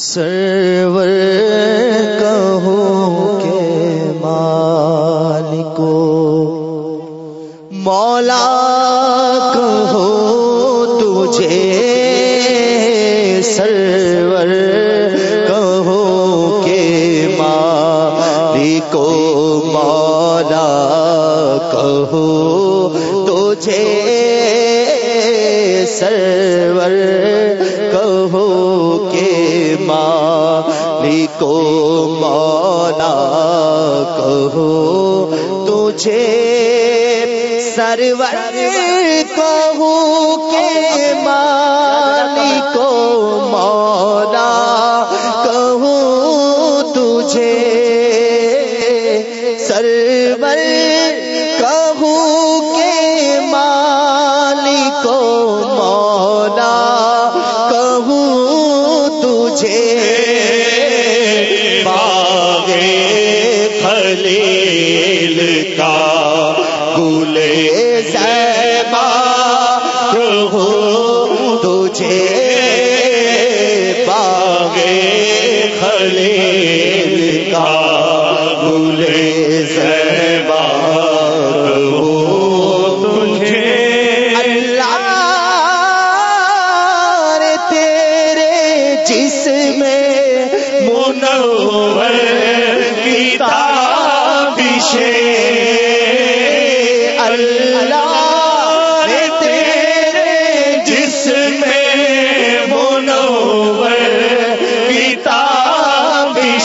سرور کہوں کے مالکو، مولا کہو تجھے سرور کہو کے مالکو، مولا کہو تجھے سرور کہو کے مالکو مولا کہو تجھے سرور کہو کے مالکو مولا کہو تجھے سرور خلیل کا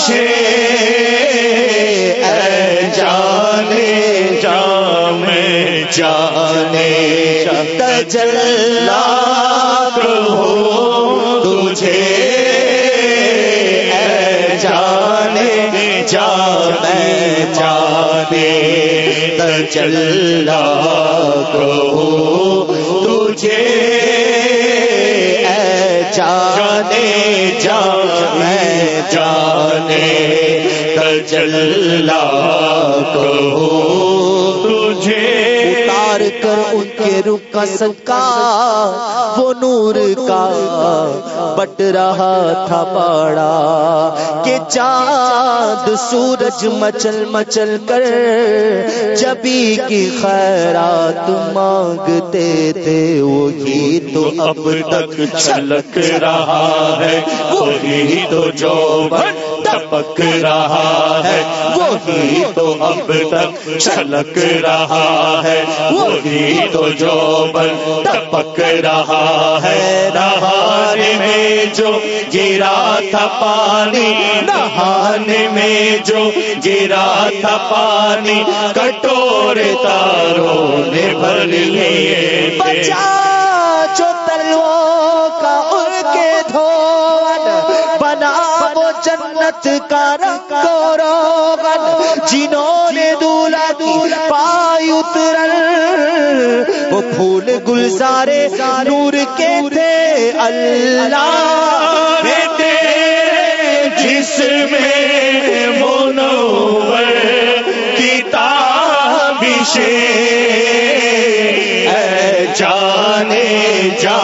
کتاب اے جانے جام جانے۔ تجلا ہو تجھے۔ اے جانے، جا جانے۔ تجلا ہو تجھے۔ اے جانے، جا میں جانے تجلا کو تجھے۔ کر ان کے رخ کا وہ نور کا بٹ رہا تھا پاڑا۔ کہ چاند سورج مچل مچل کر جبی کی خیرات مانگتے تھے، وہی تو اب تک چھلک رہا ہے۔ وہی تو جو ٹپک رہا ہے۔ وہی تو اب تک چھلک رہا ہے۔ وہی تو جو بل ٹپک رہا ہے، نہانے میں جو گرا تھا پانی، نہانے میں جو گرا تھا پانی کٹور تاروں نے بھر لیے بچا روغن جنہوں نے دولا دول پائی اتر وہ پھول گلزارے نور کے تھے۔ اللہ بیٹے، جس میں منور کتاب سے اے جانے، جا،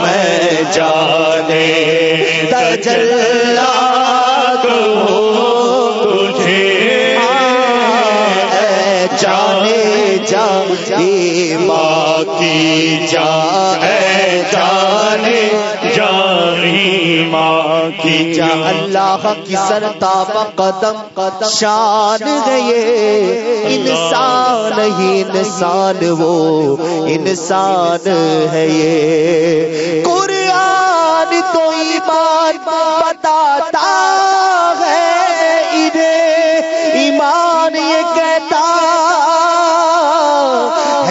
میں جانے۔ تجلا کو ماں کی جا اے جانے، جانی ماں کی جا اللہ کی سرتاب قدم قدم شان ہے انسان ہی انسان وہ، انسان ہے یہ۔ قرآن تو ایمان بتاتا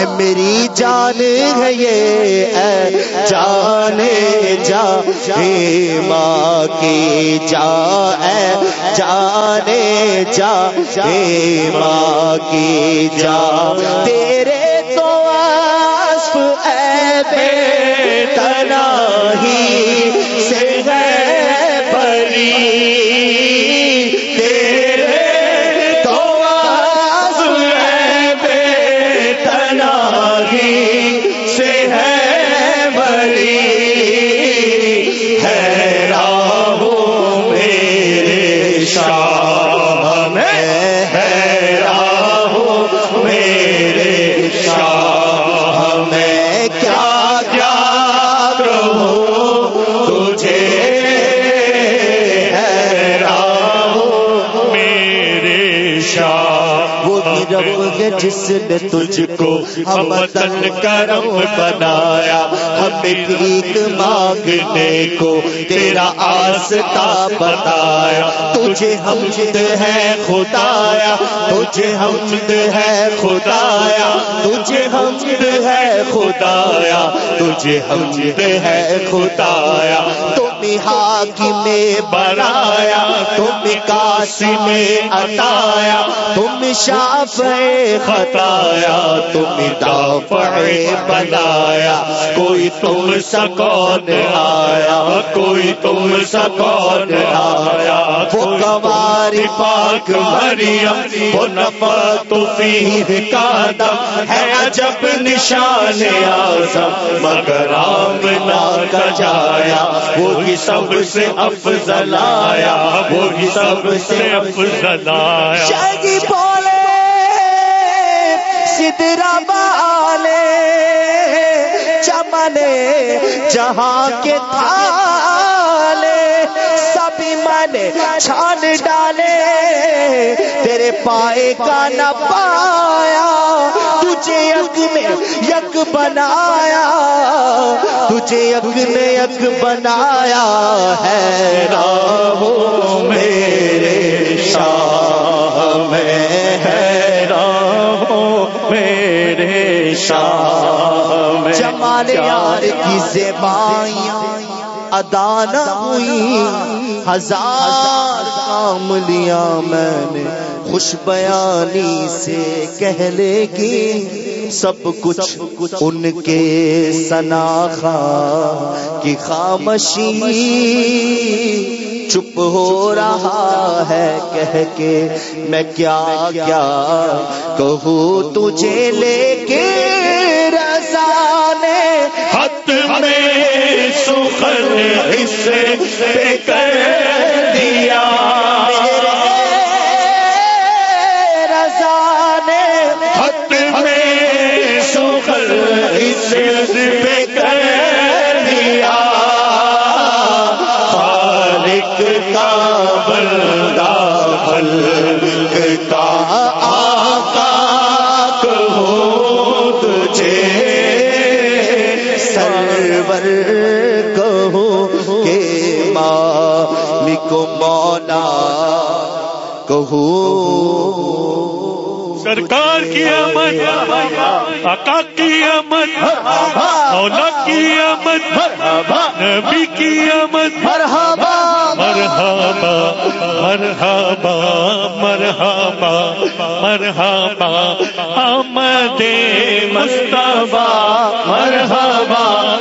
ہے میری جان ہے یہ، اے جانے جا، اے ماں کی جا، اے جانے جا، اے ماں کی جا۔ تیرے تو آسف اے جس نے تجھ کو ہم وطن کرم بنایا ہمیں بھیک مانگنے کو تیرا آستا بتایا تجھے حمد ہے خدایا، تجھے حمد ہے خدایا، تجھے حمد ہے خدایا، تجھے حمد ہے خدایا۔ تم حاکم میں بنایا، تم کاسی میں اتایا تم شاف خطایا، تم دافع بنایا، کوئی تم سکون آیا، کوئی تم سکون آیا۔ وہ کماری پاک مریم وہ نفا تو فیہ کا دم ہے عجب نشان آزم مگر آمنا کا جایا وہی سب سے افضل آیا وہی سب سے افضل آیا۔ شاگی بولے سدرا بالے۔ چمنے جہاں کے تھالے سبھی من چھان ڈالے۔ تیرے پائے کا نہ پایا میں یک بنایا تجھے یک نے یک بنایا ہے۔ راہو میرے شاہ میں ہے۔ میرے شاہ جمال یار کی زبائیاں ادا نہ ہوئی۔ ہزار کام لیا میں نے خوش بیانی سے کہہ لے گی سب کچھ ان کے سناخا کی خامشی چپ ہو رہا ہے، کہہ کے میں کیا کیا کہوں تجھے لے کے رسانے ہت میں سخن حصے پہ کر سرکار کی آمد آقا کی آمد مولا کی آمد نبی کی آمد۔ مرحبا مرحبا مرحبا مرحبا مرحبا آمد مصطفیٰ مرحبا مرحبا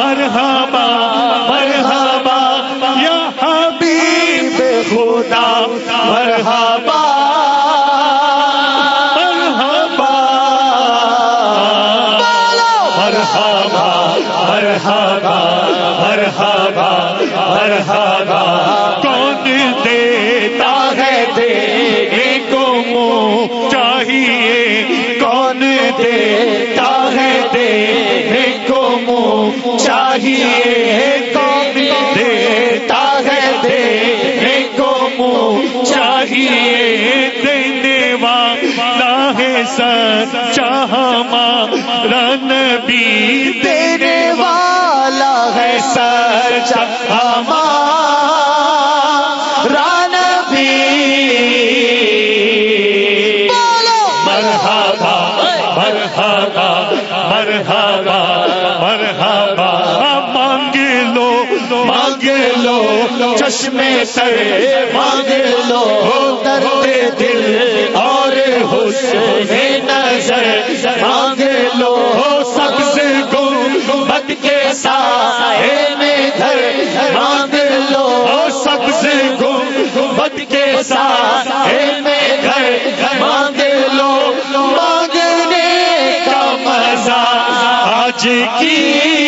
مرحبا چاہیے کون دیتا ہے دینے کو منہ چاہیے دینے والا ہے سچا ہمارا چشمے سر مانگ لو، درد دل اور حسن نظر مانگ لو۔ سبز گنبد کے سائے میں گھر مانگ لو۔ سبز گنبد کے سائے میں گھر مانگ لو۔ مانگنے کا مزہ آج کی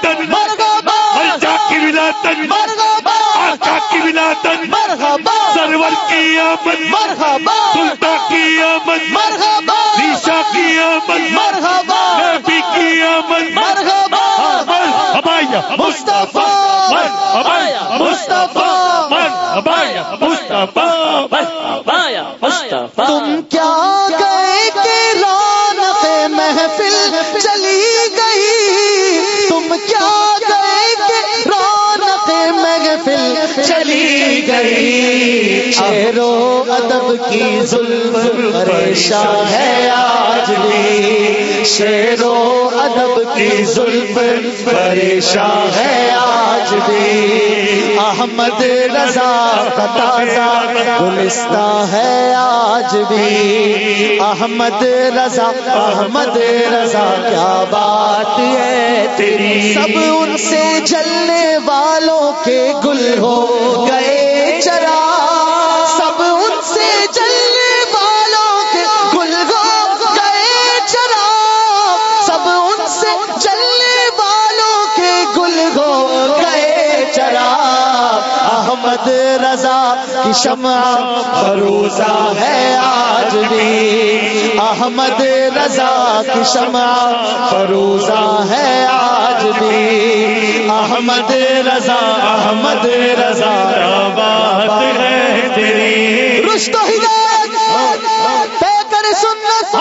کی ولادت مرحبا کی ولادت مرحبا آقا کی ولادت مرحبا سرور کی آمد مرحبا سلطان کی آمد مرحبا ریشا کی آمد مرحبا نبی کی آمد مرحبا ہمایا مصطفیٰ مصطفیٰ گئی شیر و ادب کی ظلم پریشان ہے آج بھی۔ شیر و ادب کی ظلم پریشان ہے آج بھی۔ احمد رضا تازہ گلستہ ہے آج بھی۔ احمد رضا احمد رضا، کیا بات ہے تیری؟ سب ان سے جلنے والوں کے گل ہو۔ احمد رضا کی شمع فروزہ ہے آج بھی۔ احمد رضا کی شمع فروزہ ہے آج بھی۔ احمد رضا احمد رضا بات ہے تیری؟ رشت و ہدایت ہاں، ہاں۔ پہ کر سنت